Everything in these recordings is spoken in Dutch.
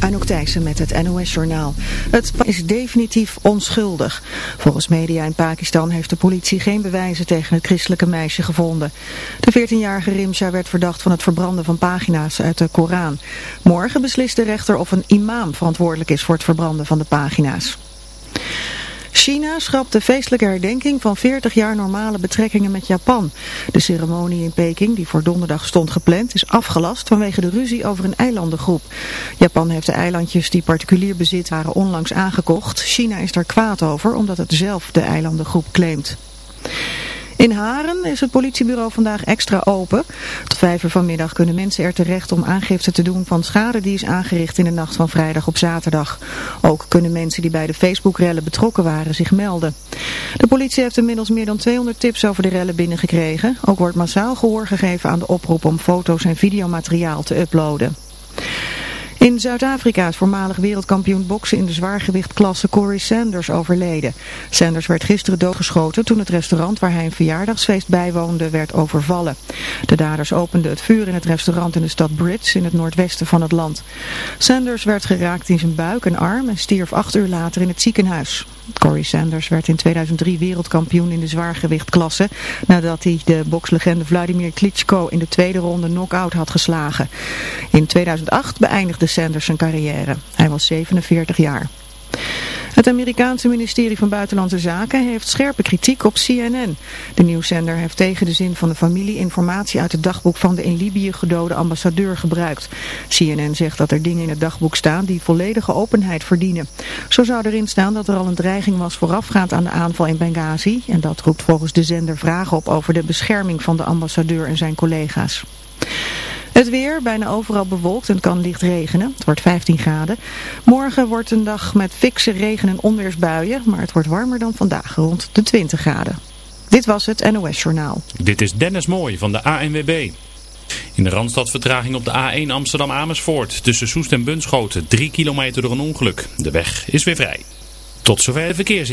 Anouk Thijssen met het NOS-journaal. Het is definitief onschuldig. Volgens media in Pakistan heeft de politie geen bewijzen tegen het christelijke meisje gevonden. De 14-jarige Rimsha werd verdacht van het verbranden van pagina's uit de Koran. Morgen beslist de rechter of een imam verantwoordelijk is voor het verbranden van de pagina's. China schrapt de feestelijke herdenking van 40 jaar normale betrekkingen met Japan. De ceremonie in Peking, die voor donderdag stond gepland, is afgelast vanwege de ruzie over een eilandengroep. Japan heeft de eilandjes die particulier bezit waren onlangs aangekocht. China is daar kwaad over, omdat het zelf de eilandengroep claimt. In Haren is het politiebureau vandaag extra open. Tot vijf uur vanmiddag kunnen mensen er terecht om aangifte te doen van schade die is aangericht in de nacht van vrijdag op zaterdag. Ook kunnen mensen die bij de Facebook-rellen betrokken waren zich melden. De politie heeft inmiddels meer dan 200 tips over de rellen binnengekregen. Ook wordt massaal gehoor gegeven aan de oproep om foto's en videomateriaal te uploaden. In Zuid-Afrika is voormalig wereldkampioen boksen in de zwaargewichtklasse Corey Sanders overleden. Sanders werd gisteren doodgeschoten toen het restaurant waar hij een verjaardagsfeest bijwoonde werd overvallen. De daders openden het vuur in het restaurant in de stad Brits in het noordwesten van het land. Sanders werd geraakt in zijn buik en arm en stierf acht uur later in het ziekenhuis. Corey Sanders werd in 2003 wereldkampioen in de zwaargewichtklasse nadat hij de bokslegende Vladimir Klitschko in de tweede ronde knock-out had geslagen. In 2008 beëindigde Sanders zijn carrière. Hij was 47 jaar. Het Amerikaanse ministerie van Buitenlandse Zaken heeft scherpe kritiek op CNN. De nieuwszender heeft tegen de zin van de familie informatie uit het dagboek van de in Libië gedode ambassadeur gebruikt. CNN zegt dat er dingen in het dagboek staan die volledige openheid verdienen. Zo zou erin staan dat er al een dreiging was voorafgaand aan de aanval in Benghazi. En dat roept volgens de zender vragen op over de bescherming van de ambassadeur en zijn collega's. Het weer, bijna overal bewolkt en kan licht regenen. Het wordt 15 graden. Morgen wordt een dag met fikse regen- en onweersbuien, maar het wordt warmer dan vandaag, rond de 20 graden. Dit was het NOS Journaal. Dit is Dennis Mooij van de ANWB. In de Randstad vertraging op de A1 Amsterdam-Amersfoort. Tussen Soest en Bunschoten. 3 kilometer door een ongeluk. De weg is weer vrij. Tot zover de verkeers.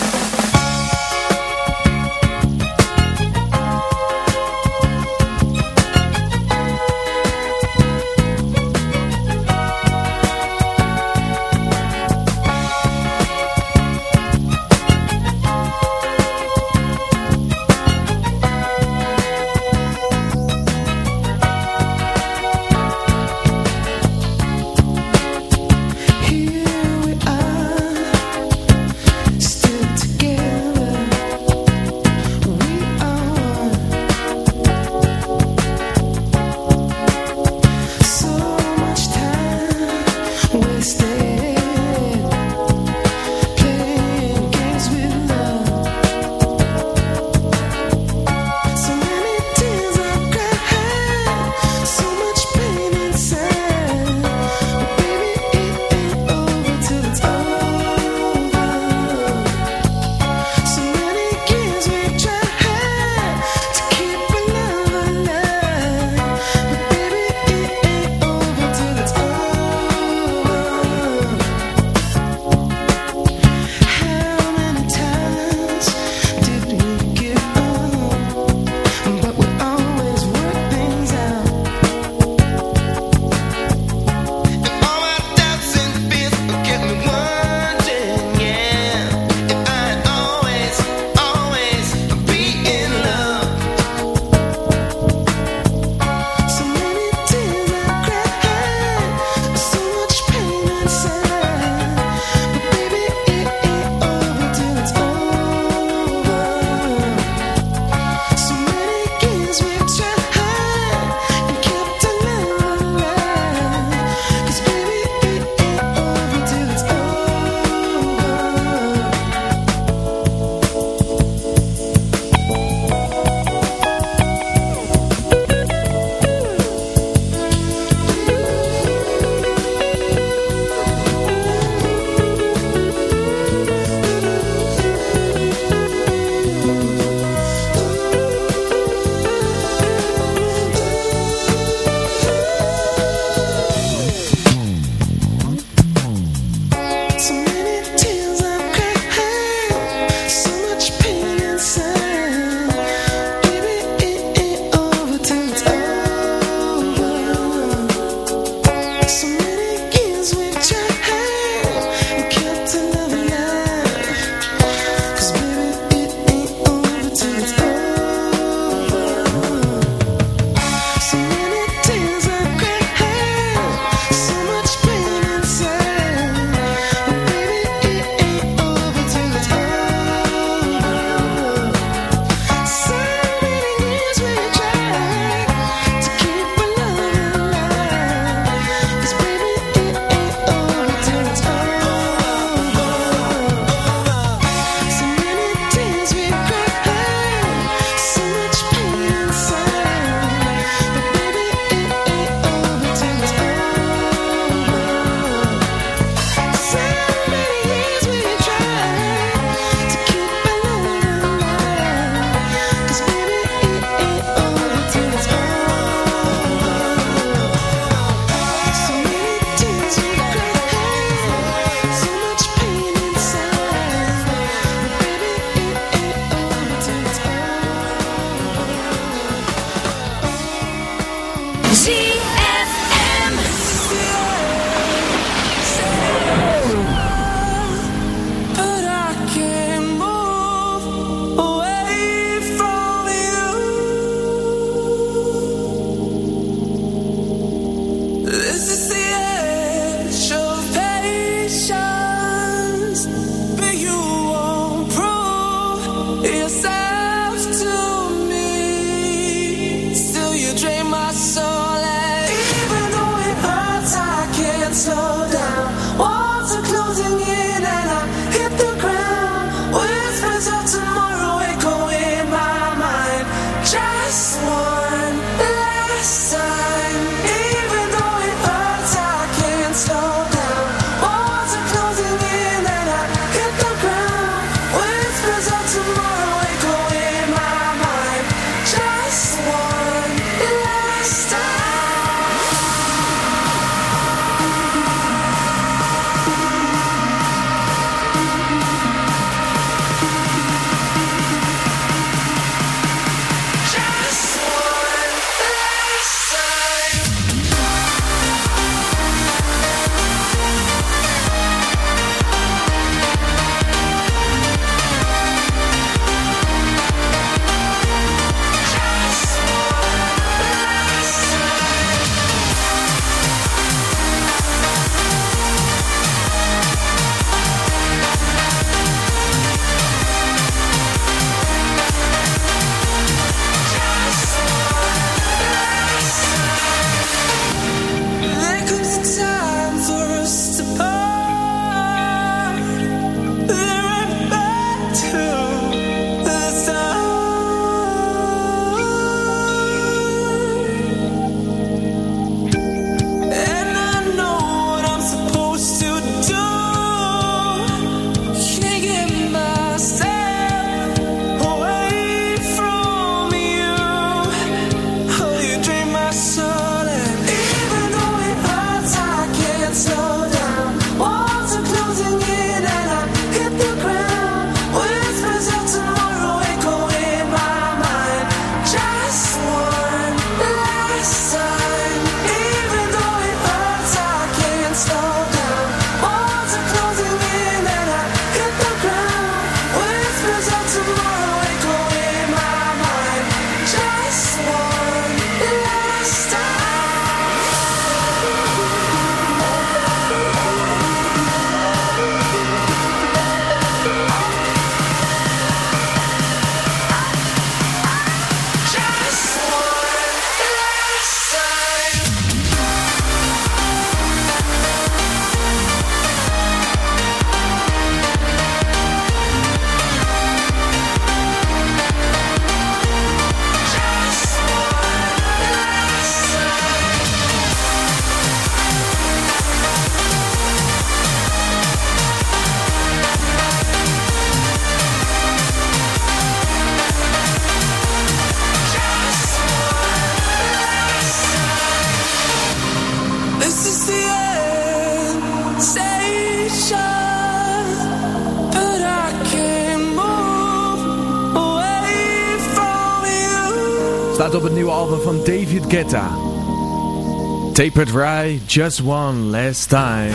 Tapered Rye, Just One Last Time.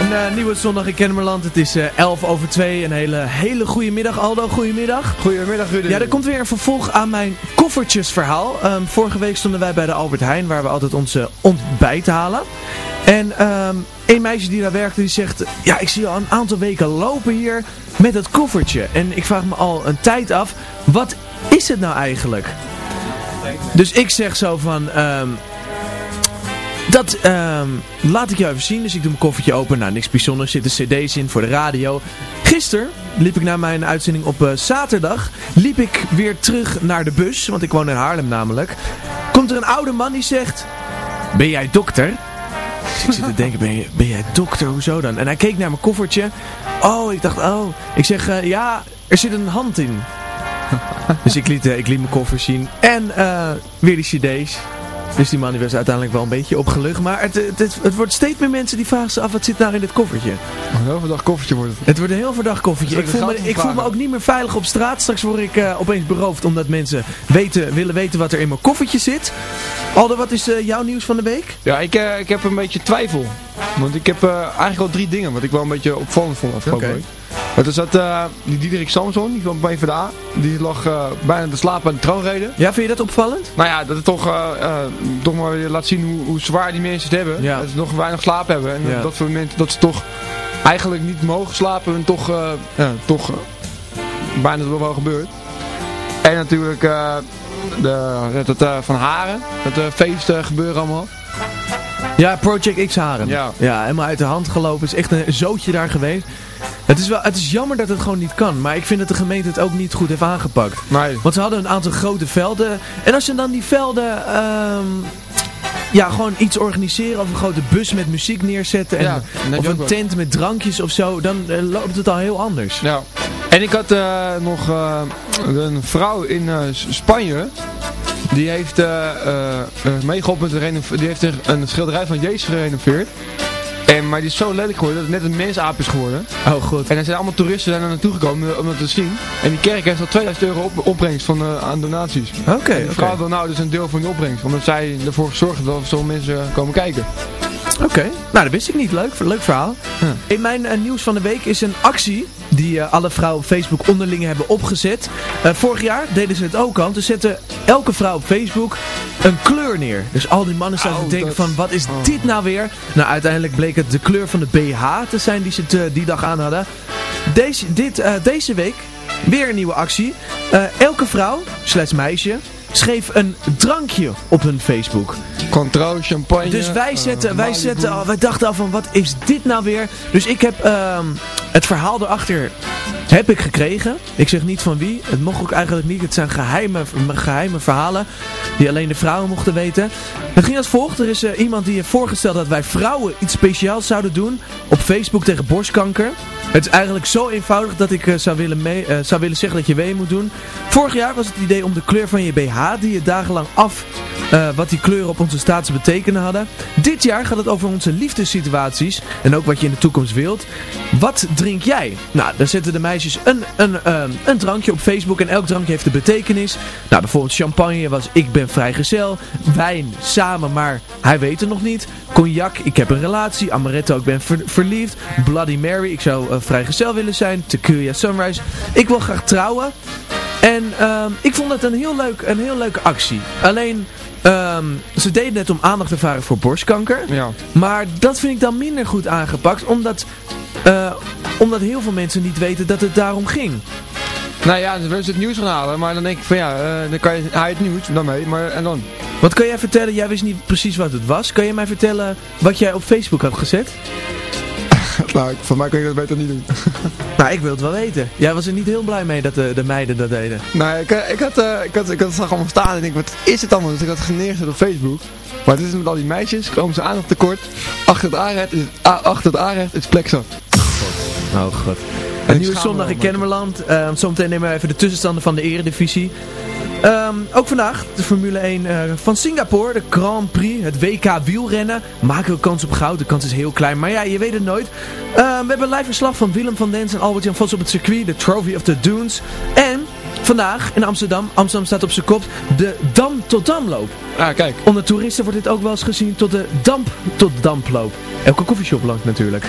Een uh, nieuwe zondag in Kennemerland. Het is uh, eh, 11 over 2. Een hele, hele goede middag, Aldo. Goedemiddag. Goedemiddag, Rudy. Ja, er komt weer een vervolg aan mijn koffertjesverhaal. Um, vorige week stonden wij bij de Albert Heijn, waar we altijd onze ontbijt halen. En um, een meisje die daar werkte, die zegt... Ja, ik zie je al een aantal weken lopen hier met het koffertje. En ik vraag me al een tijd af, wat is het nou eigenlijk? Dus ik zeg zo van... Um, dat um, laat ik jou even zien. Dus ik doe mijn koffertje open. Nou, niks bijzonders. Er zitten cd's in voor de radio. Gisteren liep ik na mijn uitzending op uh, zaterdag. Liep ik weer terug naar de bus. Want ik woon in Haarlem namelijk. Komt er een oude man die zegt... Ben jij dokter? Dus ik zit te denken, ben, je, ben jij dokter? Hoezo dan? En hij keek naar mijn koffertje. Oh, ik dacht, oh. Ik zeg, uh, ja, er zit een hand in. dus ik liet, uh, ik liet mijn koffer zien. En uh, weer die cd's. Dus die man die was uiteindelijk wel een beetje opgelucht. Maar het, het, het, het, wordt steeds meer mensen die vragen zich af, wat zit daar in dit koffertje? Een heel verdacht koffertje wordt het. Het wordt een heel verdacht koffertje. Ik voel, me, ik voel me ook niet meer veilig op straat. Straks word ik uh, opeens beroofd omdat mensen weten, willen weten wat er in mijn koffertje zit. Aldo, wat is uh, jouw nieuws van de week? Ja, ik, uh, ik heb een beetje twijfel. Want ik heb eigenlijk al drie dingen wat ik wel een beetje opvallend vond afgelopen okay. week. Het is dat die Diederik Samson, die van PvdA, die lag uh, bijna te slapen aan de troonrede. Ja, vind je dat opvallend? Nou ja, dat het toch, uh, toch maar weer laat zien hoe, hoe, zwaar die mensen het hebben. Ja. Dat ze nog weinig slaap hebben. En ja. dat voor mensen dat ze toch eigenlijk niet mogen slapen en toch, ja, toch bijna dat wel gebeurt. En natuurlijk de, dat van Haren, dat feest gebeuren allemaal. Ja, Project X Haren. Ja. ja, helemaal uit de hand gelopen. is echt een zootje daar geweest. Het is, wel, het is jammer dat het gewoon niet kan. Maar ik vind dat de gemeente het ook niet goed heeft aangepakt. Nee. Want ze hadden een aantal grote velden. En als je dan die velden... Um, ja, gewoon iets organiseren of een grote bus met muziek neerzetten. En, ja, of een tent met drankjes of zo. Dan uh, loopt het al heel anders. Ja. En ik had uh, nog uh, een vrouw in Spanje. Die heeft meegeholpen met Die heeft een schilderij van Jezus gerenoveerd. En, maar die is zo lelijk geworden dat het net een mensaap is geworden. Oh goed. En er zijn allemaal toeristen daar naartoe gekomen om dat te zien. En die kerk heeft al 2000 euro op, opbrengst van, uh, aan donaties. Oké. Okay, en okay. wil nou dus een deel van die opbrengst. Omdat zij ervoor hebben dat zo'n mensen komen kijken. Oké, okay. nou dat wist ik niet. Leuk, leuk verhaal. In mijn uh, nieuws van de week is een actie die uh, alle vrouwen op Facebook onderling hebben opgezet. Uh, vorig jaar deden ze het ook al. Ze zetten elke vrouw op Facebook een kleur neer. Dus al die mannen zaten oh, te denken dat... van wat is oh. dit nou weer? Nou uiteindelijk bleek het de kleur van de BH te zijn die ze te, die dag aan hadden. Deze, dit, deze week weer een nieuwe actie. elke vrouw, slash meisje, schreef een drankje op hun Facebook. Controle, champagne. Dus wij, zetten, uh, wij, zetten, oh, wij dachten al van wat is dit nou weer? Dus ik heb uh, het verhaal erachter heb ik gekregen. Ik zeg niet van wie. Het mocht ook eigenlijk niet. Het zijn geheime, geheime verhalen die alleen de vrouwen mochten weten. Het ging als volgt. Er is uh, iemand die heeft voorgesteld dat wij vrouwen iets speciaals zouden doen op Facebook tegen borstkanker. Het is eigenlijk zo eenvoudig dat ik uh, zou, willen mee, uh, zou willen zeggen dat je mee moet doen. Vorig jaar was het idee om de kleur van je BH die je dagenlang af wat die kleuren op onze status betekenen hadden. Dit jaar gaat het over onze liefdessituaties en ook wat je in de toekomst wilt. Wat drink jij? Nou, daar zetten de meisjes een, een, uh, een drankje op Facebook en elk drankje heeft een betekenis. Nou, bijvoorbeeld champagne was ik ben vrijgezel. Wijn, samen, maar hij weet het nog niet. Cognac, ik heb een relatie. Amaretto, ik ben ver verliefd. Bloody Mary, ik zou uh, vrijgezel willen zijn. Tequila Sunrise, ik wil graag trouwen. En um, ik vond het een heel, leuk, een heel leuke actie. Alleen, um, ze deden het om aandacht te vragen voor borstkanker. Ja. Maar dat vind ik dan minder goed aangepakt. Omdat, uh, omdat heel veel mensen niet weten dat het daarom ging. Nou ja, ze willen het nieuws gaan halen, maar dan denk ik van ja, uh, dan kan je haal het nieuws dan mee, maar en dan? Wat kan jij vertellen? Jij wist niet precies wat het was. Kan je mij vertellen wat jij op Facebook had gezet? nou, voor mij kan je dat beter niet doen. nou, ik wil het wel weten. Jij was er niet heel blij mee dat de, de meiden dat deden. Nee, ik, ik, had, uh, ik, had, ik had het zag allemaal staan en ik denk, wat is het allemaal? Dus ik had het neergezet op Facebook. Maar dit is met al die meisjes, komen ze aandacht tekort. Achter het aanrecht is, achter het aanrecht is plekzat. Oh god. Een nieuwe zondag in Kennemerland. Uh, zometeen nemen we even de tussenstanden van de eredivisie. Ehm, ook vandaag de Formule 1 uh, eh, van Singapore, de Grand Prix, het WK wielrennen. Maken we kans op goud, de kans is heel klein, maar ja, je weet het nooit. Ehm, we hebben een live verslag van Willem van Dens en Albert-Jan Vos op het circuit, de Trophy of the Dunes. En vandaag in Amsterdam, Amsterdam staat op zijn kop, de Dam tot Damloop. Ah, kijk. Onder toeristen wordt dit ook wel eens gezien tot de Damp tot Damploop. Elke koffieshop lang natuurlijk.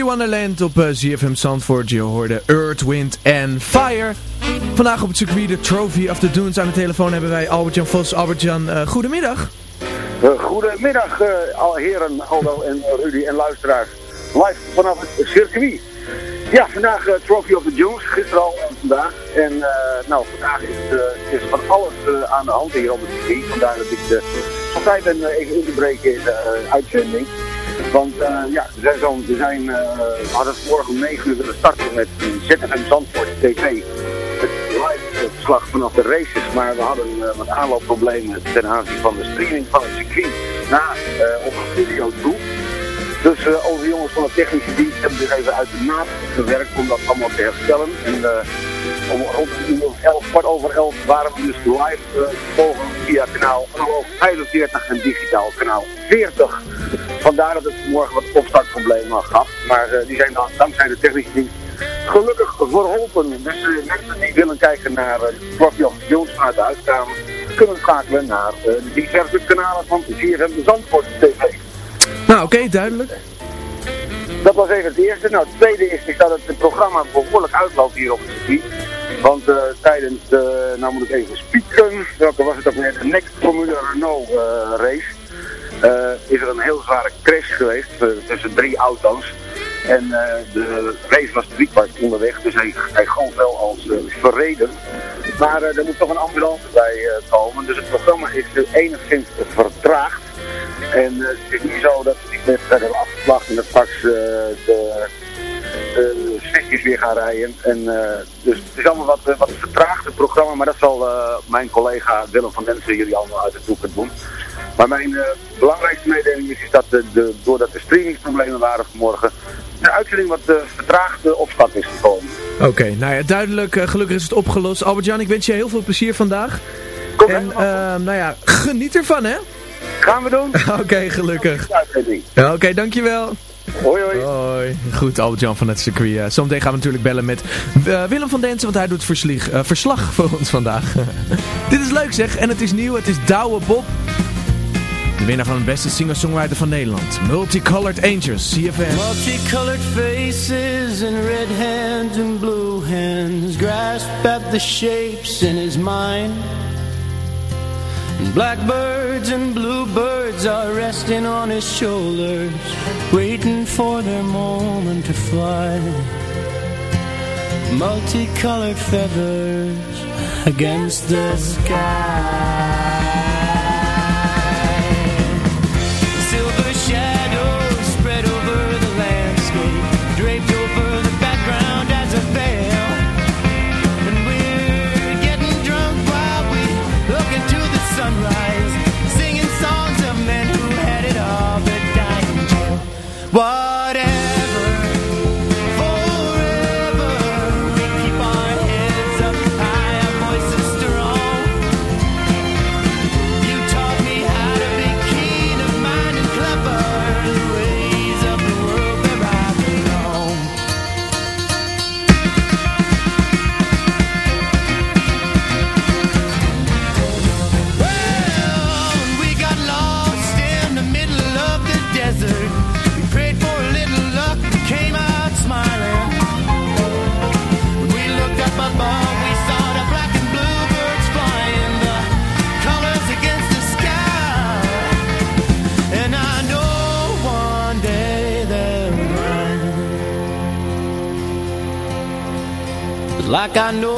Boogie Wonderland op uh, eh, ZFM Zandvoort. Je hoorde Earth, Wind and Fire. Vandaag op het circuit de Trophy of the Dunes. Aan de telefoon hebben wij Albert-Jan Vos. Albert-Jan, uh, goedemiddag. Uh, goedemiddag heren Aldo en Rudy en luisteraars. Live vanaf het circuit. Ja, vandaag Trophy of the Dunes. Gisteren al en vandaag. En nou, vandaag is, van alles aan de hand hier op het circuit. Vandaar dat ik van tijd ben even in te breken in de uitzending. Want uh, ja, zijn, zo, we zijn uh, hadden morgen om 9 uur willen starten met ZFM Zandvoort TV. Het live verslag vanaf de races, maar we hadden uh, wat aanloopproblemen ten aanzien van de streaming van het circuit naar op een studio toe. Dus uh, onze jongens van de technische dienst hebben zich even uit de naad gewerkt om dat allemaal te herstellen. En uh, om rond uur 11, kwart over 11 waren we dus live uh, volgen via kanaal 45 en digitaal kanaal 40. Vandaar dat het morgen wat opstartproblemen gaf. Maar die zijn dan, dankzij de technische dienst gelukkig verholpen. Dus mensen die willen kijken naar uh, Trophy of Jones vanuit de huiskamer, kunnen schakelen naar de diverse kanalen van de Zandvoort TV. Nou, oké, duidelijk. Dat was even het eerste. Nou, het tweede is, dat het programma behoorlijk uitloopt hier op het circuit. Want uh, tijdens de, nou moet ik even spieken, welke was het net, de Next Formule Renault uh, race, uh, is er een heel zware crash geweest tussen drie auto's. En de race was drie kwart onderweg, dus hij, hij wel als verreden. Maar er moet toch een ambulance bij komen, dus het programma is enigszins vertraagd. En uh, het is niet zo dat we die wedstrijd hebben afgevlacht en dat straks uh, de, de weer gaan rijden. En, uh, dus het is allemaal wat, wat vertraagd het programma, maar dat zal mijn collega Willem van Densen jullie allemaal uit het doek doen. Maar mijn belangrijkste mededeling is, is dat de, de, doordat er streamingsproblemen waren vanmorgen, de uitzending wat uh, vertraagd op start is gekomen. Oké, nou ja, duidelijk. gelukkig is het opgelost. Albert-Jan, ik wens je heel veel plezier vandaag. Kom en nou ja, geniet ervan hè. Gaan we doen. Oké, gelukkig. Oké, okay, dankjewel. Hoi, hoi. Hoi. Goed, Albert-Jan van het circuit. Uh, zometeen gaan we natuurlijk bellen met uh, Willem van Densen, want hij doet verslieg, uh, verslag voor ons vandaag. Dit is leuk zeg, en het is nieuw, het is Douwe Bob. De winnaar van het beste singer-songwriter van Nederland. Multicolored Angels, CFM. Multicolored faces and red hands and blue hands Grasp at the shapes in his mind Blackbirds and bluebirds are resting on his shoulders Waiting for their moment to fly. Multicolored feathers against the sky Like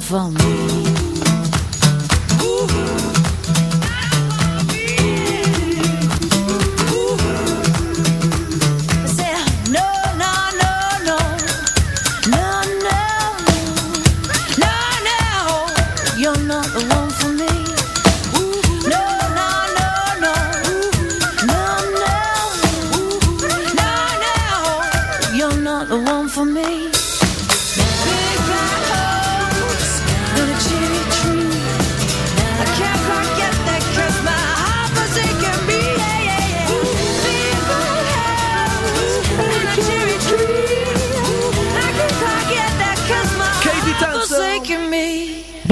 vamos.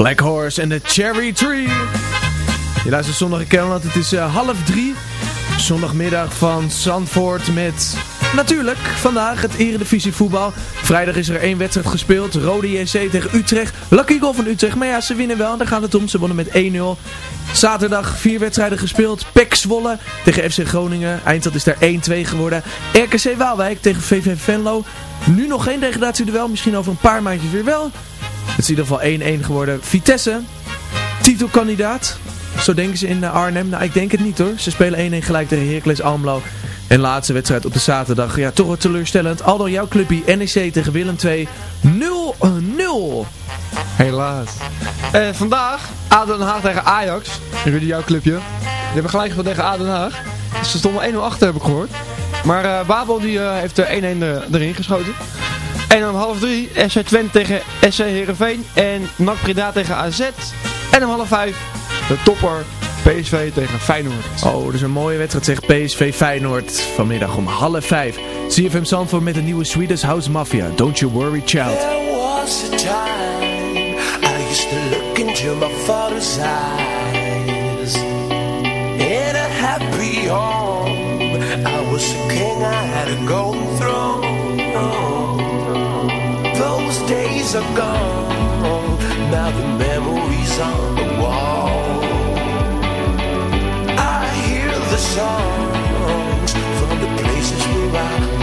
Black Horse en de Cherry Tree. Je luistert zondag in Kermeland. Het is eh, half drie. Zondagmiddag van Zandvoort met natuurlijk vandaag het Eredivisie voetbal. Vrijdag is er één wedstrijd gespeeld. Rode JC tegen Utrecht. Lucky Goal van Utrecht. Maar ja, ze winnen wel. Daar gaat het om. Ze wonnen met 1-0. Zaterdag vier wedstrijden gespeeld. PEC Zwolle tegen FC Groningen. Eindstand is daar 1-2 geworden. RKC Waalwijk tegen VV Venlo. Nu nog geen degradatieduel. Misschien over een paar maandjes weer wel. Het is in ieder geval 1-1 geworden. Vitesse, titelkandidaat. Zo denken ze in eh, Arnhem. Nou, ik denk het niet hoor. Ze spelen 1-1 gelijk tegen Heracles Almelo. En laatste wedstrijd op de zaterdag. Ja, toch wat teleurstellend. Aldo, jouw clubje NEC tegen Willem 2. 0-0. Helaas. Eh, vandaag ADO Den Haag tegen Ajax. Rudy, jouw clubje. Die hebben gelijk gespeeld tegen ADO Den Haag. Dus ze stonden 1-0 achter, heb ik gehoord. Maar eh, Babel die, eh, heeft de 1-1 er- erin geschoten. En om half drie SC Twente tegen SC Heerenveen. En NAC Breda tegen AZ. En om half vijf de topper PSV tegen Feyenoord. Oh, dat is een mooie wedstrijd zeg. PSV Feyenoord. Vanmiddag om half vijf. CFM Zandvoort met een nieuwe Swedish House Mafia. Don't you worry child. There was a time I used to look into my father's eyes In a happy home I was a king, I had a golden throne days are gone Now the memories on the wall. I hear the songs From the places where I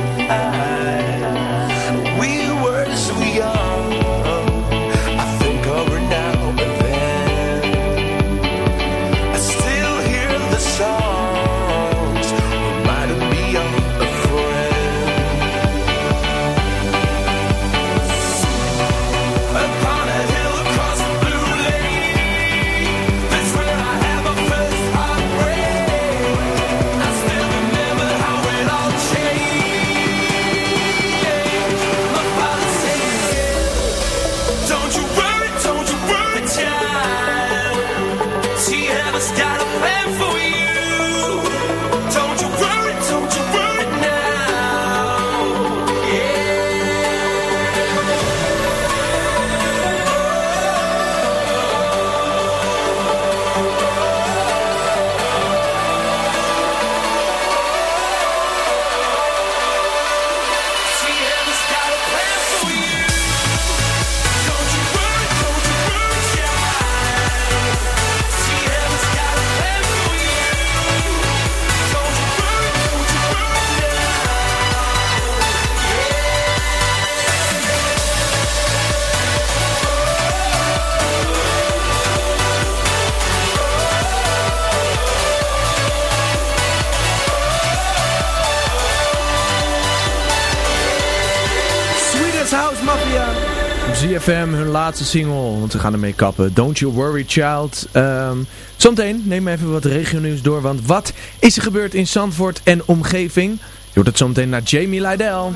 ZFM, hun laatste single, want we gaan ermee kappen. Don't You Worry Child. Um, zometeen neem even wat regionieuws door, want wat is er gebeurd in Zandvoort en omgeving? Je hoort het zometeen naar Jamie Lydell.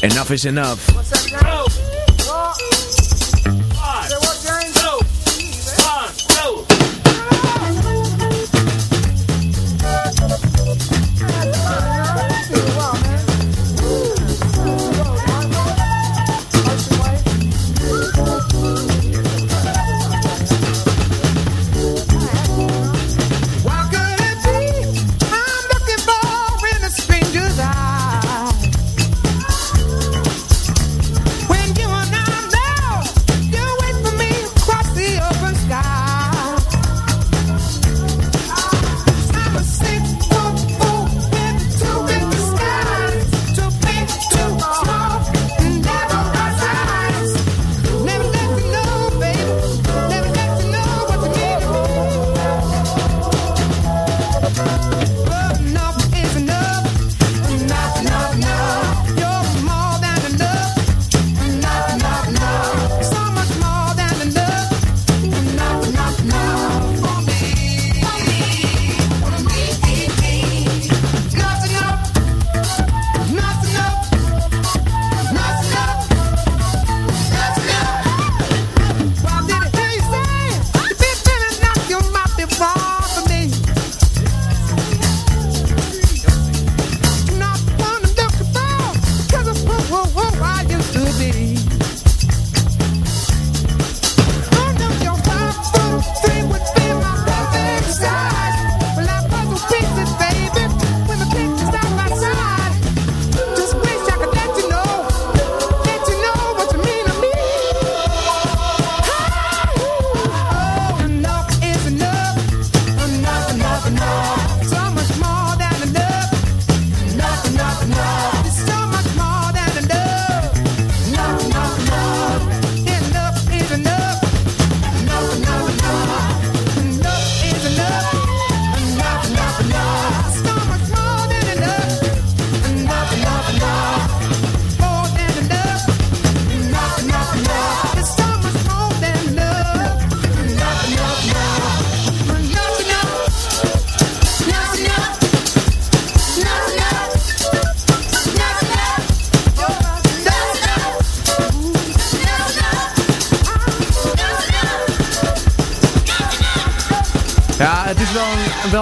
Enough is enough.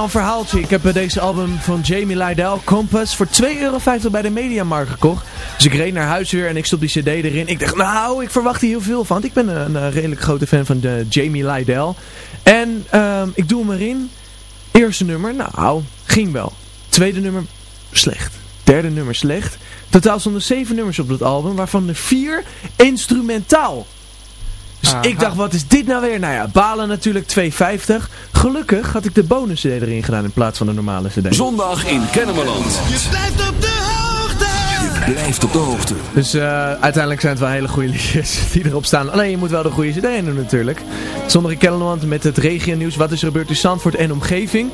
verhaaltje. Ik heb eh, deze album van Jamie Lydell, Compass, voor 2,50 euro bij de Mediamarkt gekocht. Dus ik reed naar huis weer en ik stop die cd erin. Ik dacht, nou, ik verwacht hier heel veel van. Want ik ben een, redelijk grote fan van de Jamie Lydell. En ehm, ik doe hem erin. Eerste nummer, nou, ging wel. Tweede nummer, slecht. Derde nummer, slecht. Totaal stonden zeven nummers op dat album, waarvan de vier instrumentaal. Dus ik dacht, wat is dit nou weer? Nou ja, balen natuurlijk 2,50. Gelukkig had ik de bonus CD erin gedaan in plaats van de normale CD. Zondag in Kennemerland. Je blijft op de hoogte. Je blijft op de hoogte. Dus uh, uiteindelijk zijn het wel hele goede liedjes die erop staan. Alleen je moet wel de goede CD in doen natuurlijk. Zondag in Kennemerland met het regionieuws. Wat is er gebeurd in Zandvoort en omgeving?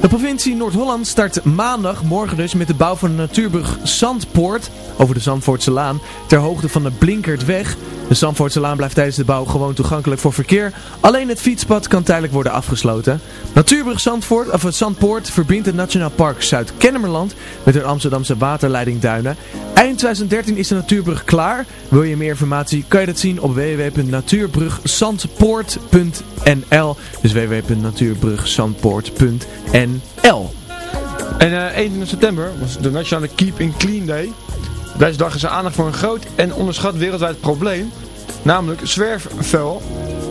De provincie Noord-Holland start maandag, morgen dus, met de bouw van de natuurbrug Zandpoort over de Zandvoortse Laan ter hoogte van de Blinkertweg. De Zandvoortse Laan blijft tijdens de bouw gewoon toegankelijk voor verkeer. Alleen het fietspad kan tijdelijk worden afgesloten. Natuurbrug Zandvoort, of het Zandpoort verbindt het Nationaal Park Zuid-Kennemerland met de Amsterdamse waterleiding Duinen. Eind 2013 is de natuurbrug klaar. Wil je meer informatie, kan je dat zien op www.natuurbrugzandpoort.nl Dus www.natuurbrugzandpoort.nl En uh, 21 september was de Nationale Keep in Clean Day. Deze dag is er aandacht voor een groot en onderschat wereldwijd probleem, namelijk zwerfvuil.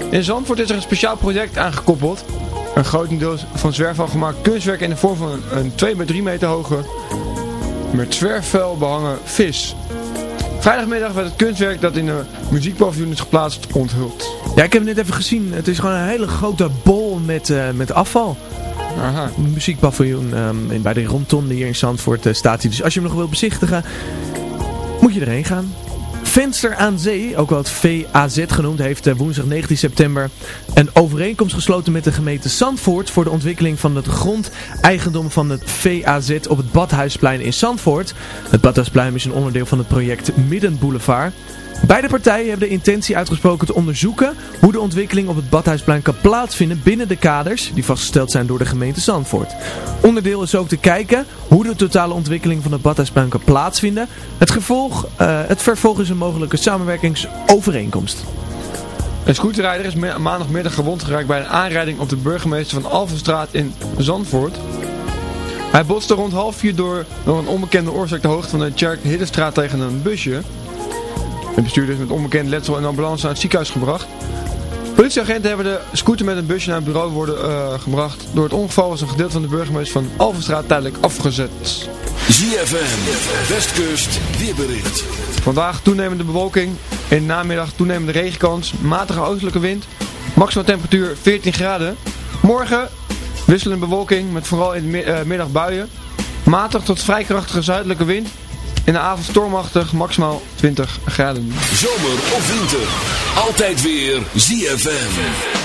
In Zandvoort is er een speciaal project aangekoppeld. Een grotendeel van zwerfvuil gemaakt kunstwerk in de vorm van een 2 bij 3 meter hoge met zwerfvuil behangen vis. Vrijdagmiddag werd het kunstwerk dat in de muziekpaviljoen is geplaatst onthuld. Ja, ik heb het net even gezien. Het is gewoon een hele grote bol met, uh, met afval. Aha. Een muziekpaviljoen um, bij de Rondtonde hier in Zandvoort uh, staat hij. Dus als je hem nog wilt bezichtigen, moet je erheen gaan. Venster aan Zee, ook wel het VAZ genoemd, heeft woensdag 19 september een overeenkomst gesloten met de gemeente Zandvoort voor de ontwikkeling van het grondeigendom van het VAZ op het Badhuisplein in Zandvoort. Het Badhuisplein is een onderdeel van het project Middenboulevard. Beide partijen hebben de intentie uitgesproken te onderzoeken hoe de ontwikkeling op het Badhuisplein kan plaatsvinden binnen de kaders die vastgesteld zijn door de gemeente Zandvoort. Onderdeel is ook te kijken hoe de totale ontwikkeling van het Badhuisplein kan plaatsvinden. Het, gevolg, uh, het vervolg is een mogelijke samenwerkingsovereenkomst. Een scooterrijder is maandagmiddag gewond geraakt bij een aanrijding op de burgemeester van Alphenstraat in Zandvoort. Hij botste rond half vier door, door een onbekende oorzaak de hoogte van de Tjerk Hiddenstraat tegen een busje. De bestuurder is met onbekend letsel en ambulance naar het ziekenhuis gebracht. Politieagenten hebben de scooter met een busje naar het bureau worden uh, gebracht. Door het ongeval was een gedeelte van de burgemeester van Alvenstraat tijdelijk afgezet. ZFM, Westkust, weerbericht. Vandaag toenemende bewolking, in de namiddag toenemende regenkans, matige oostelijke wind, maximaal temperatuur 14 graden. Morgen wisselende bewolking met vooral in de uh, middag buien. Matig tot vrij krachtige zuidelijke wind in de avond stormachtig, maximaal 20 graden. Zomer of winter, altijd weer ZFM.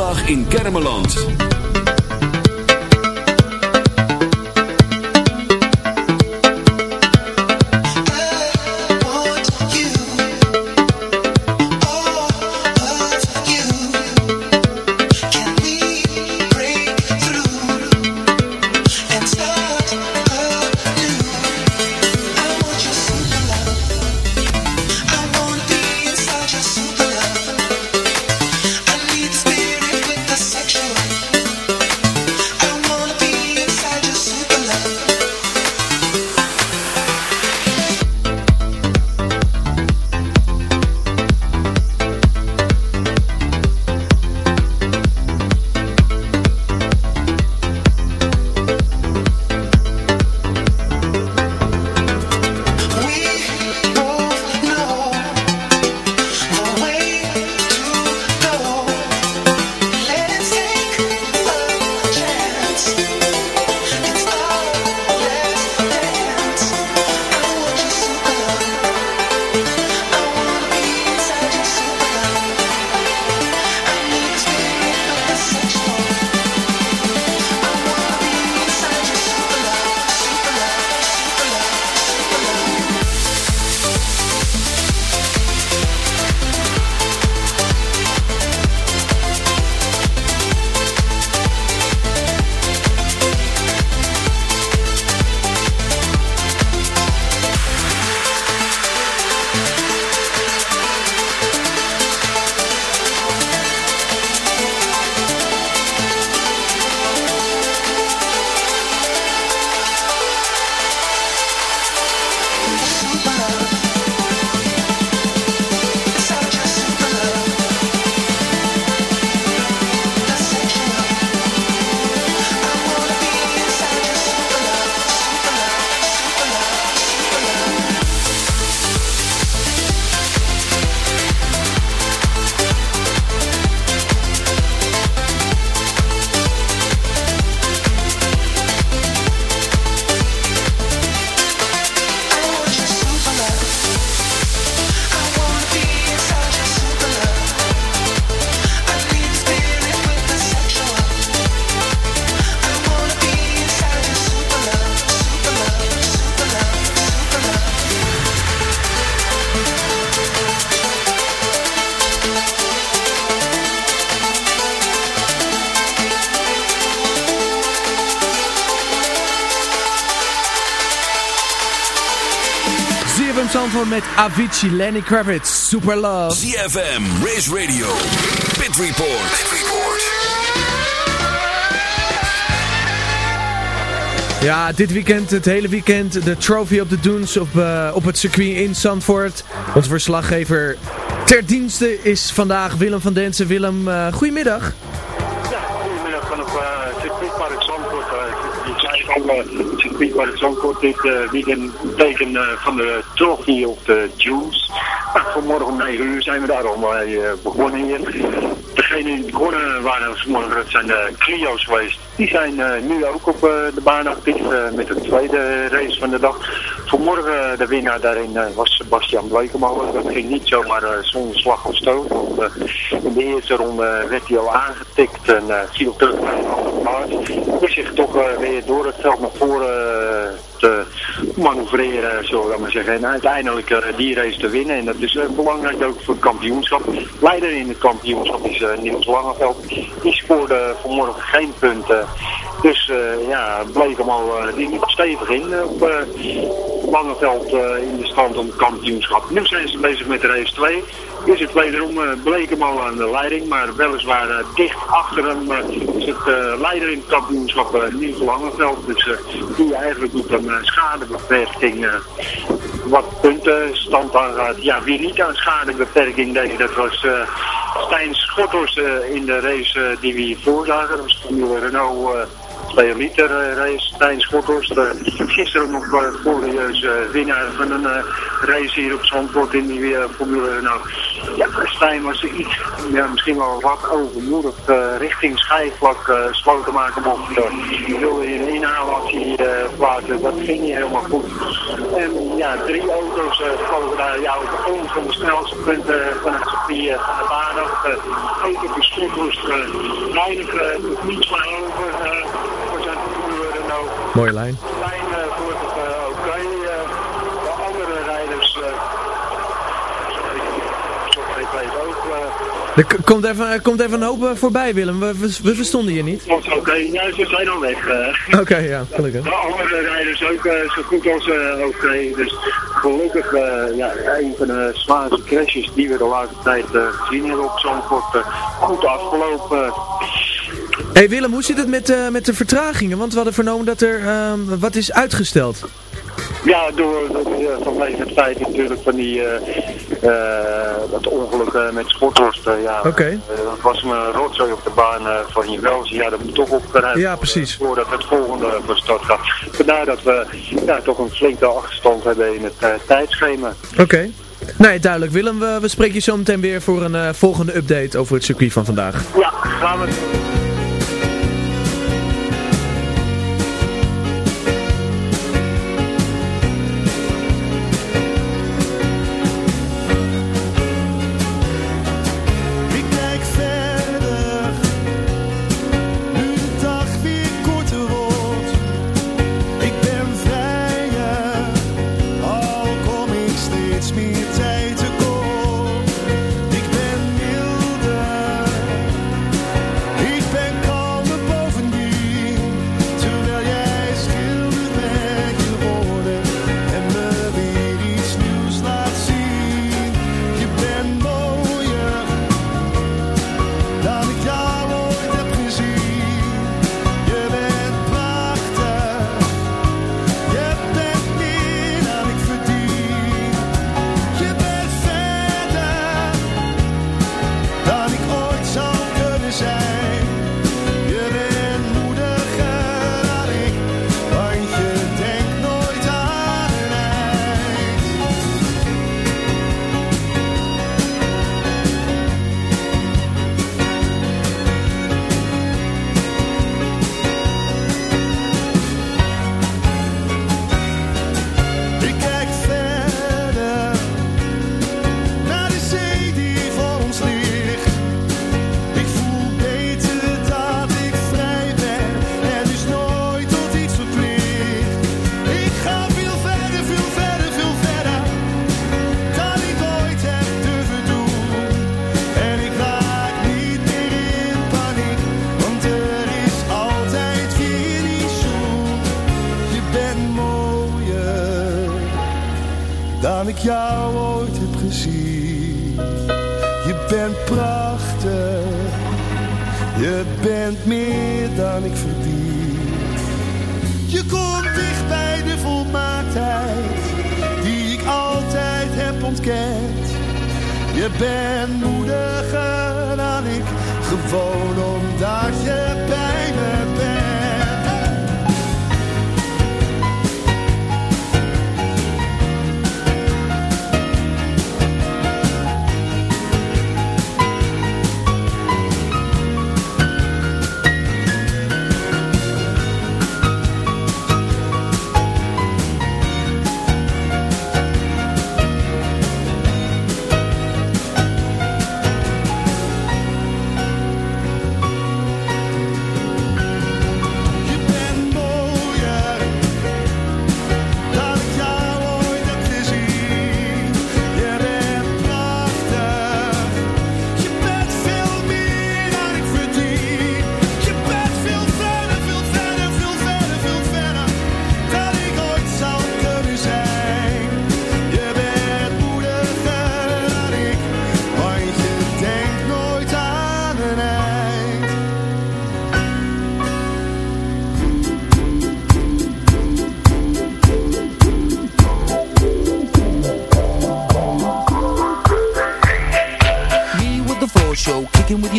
Zondag in Kermeland. Avicii, Lenny Kravitz, Super Love. ZFM, Race Radio, Pit Report. Pit Report. Ja, dit weekend, het hele weekend, de Trophy of the Dunes op, uh, op het circuit in Zandvoort. Onze verslaggever ter dienste is vandaag Willem van Densen. Willem, uh, goedemiddag. Ja, goedemiddag vanaf uh, circuitpark Zandvoort. Uh, al, uh, circuitpark Zandvoort dit uh, weekend teken uh, van de Trophy of the Dunes. Nou, vanmorgen om 9 uur zijn we daar al mee uh, begonnen hier. Degenen die begonnen waren vanmorgen, zijn de Clio's geweest. Die zijn nu ook op de baan actief met de tweede race van de dag. Vanmorgen de winnaar daarin was Sebastian Blekemolen. Dat ging niet zomaar zonder slag of stoot. In de eerste ronde werd hij al aangetikt en viel terug naar een andere plaats. Is zich toch weer door het veld naar voren te manoeuvreren, zullen we maar zeggen. En uiteindelijk uh, die race te winnen. En dat is uh, belangrijk ook voor het kampioenschap. Leider in het kampioenschap is uh, Niels Langeveld. Die scoorde vanmorgen geen punten. Dus ja, bleek hem al stevig in op Langeveld in de stand om het kampioenschap. Nu zijn ze bezig met race 2 is het wederom uh, hem al aan de leiding, maar weliswaar uh, dicht achter hem uh, is het leider in het kampioenschap uh, Niels Langeveld. Dus die eigenlijk doet een schadebeperking wat puntenstand aangaat. Ja, wie niet aan schadebeperking deed, dat was Stijn Schotters in de race die we hier voorzagen. Dat was de Renault 2 liter eh, race tijdens Schothorst. Uh, gisteren nog uh, glorieus winnaar van een race hier op Zandvoort in die Formule. Nou, ja, Stijn was iets, misschien wel wat overmoedig richting schijfvlak sloten maken mocht. Uh, wilde in een inhaalactie plaatsen, dat ging niet helemaal goed. En ja, drie auto's vlogen daar jou op van de snelste punten van het circuit van de baan ook op de Schothorst weinig, niets meer over. we zijn nu nou Mooie lijn. Lijn uh, voor. Okay. Uh, de andere rijders. Er komt even, komt even een hoop voorbij, Willem. We, we, we verstonden je niet. Oké, okay. ja, ze zijn al weg. Oké, okay, ja, gelukkig. De andere rijders ook zo goed als oké. Okay. Dus gelukkig, ja, een van de zwaarste crashes die we de laatste tijd gezien hebben op Zandvoort. goed afgelopen. Hey Willem, hoe zit het met, uh, met de vertragingen? Want we hadden vernomen dat er uh, wat is uitgesteld. Ja, door, vanwege het feit natuurlijk van die, dat ongeluk met Schothorst. ja, Oké. Okay. dat was een rotzooi op de baan van je Ja, dat moet toch opgeruimd Ja, precies. Voordat het volgende van start gaat. Vandaar dat we ja, toch een flinke achterstand hebben in het tijdschema. Oké. Nee, duidelijk. Willem, we, we spreken je zo meteen weer voor een volgende update over het circuit van vandaag. Ja, gaan we.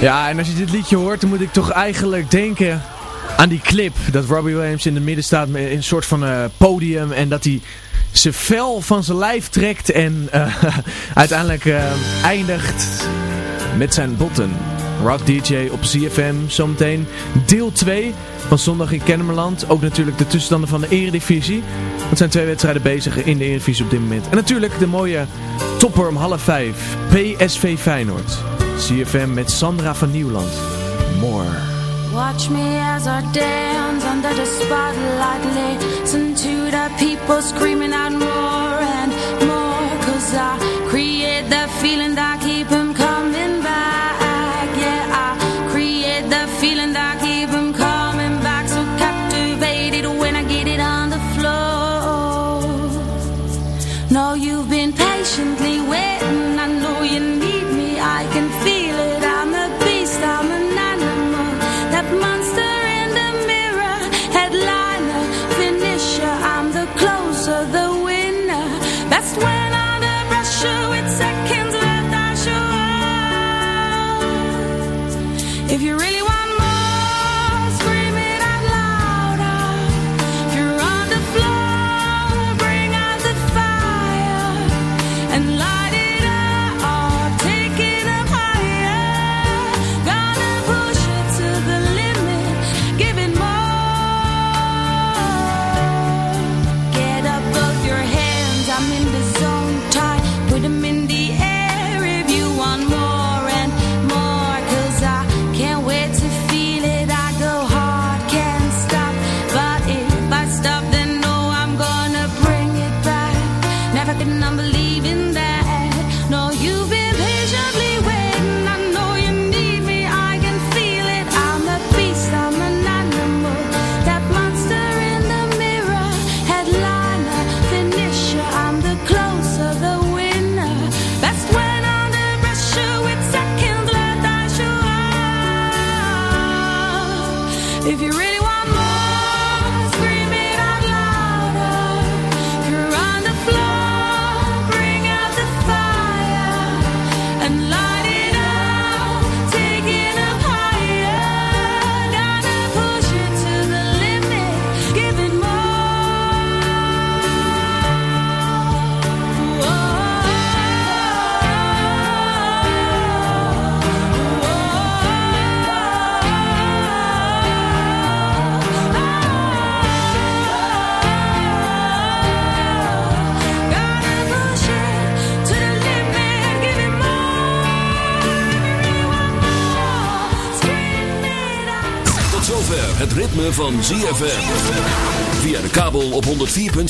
Ja, en als je dit liedje hoort, dan moet ik toch eigenlijk denken aan die clip. Dat Robbie Williams in het midden staat met een soort van eh, podium. En dat hij zijn vel van zijn lijf trekt en eh, uiteindelijk eh, eindigt met zijn botten. Rock DJ op CFM, zometeen deel 2 van zondag in Kennemerland. Ook natuurlijk de tussenstanden van de Eredivisie. Er zijn twee wedstrijden bezig in de Eredivisie op dit moment. En natuurlijk de mooie topper om half vijf. PSV Feyenoord. CFM met Sandra van Nieuwland. More. Watch me as I dance under the spotlight. Listen to the people screaming out more and more. Cause I create that feeling that keep and life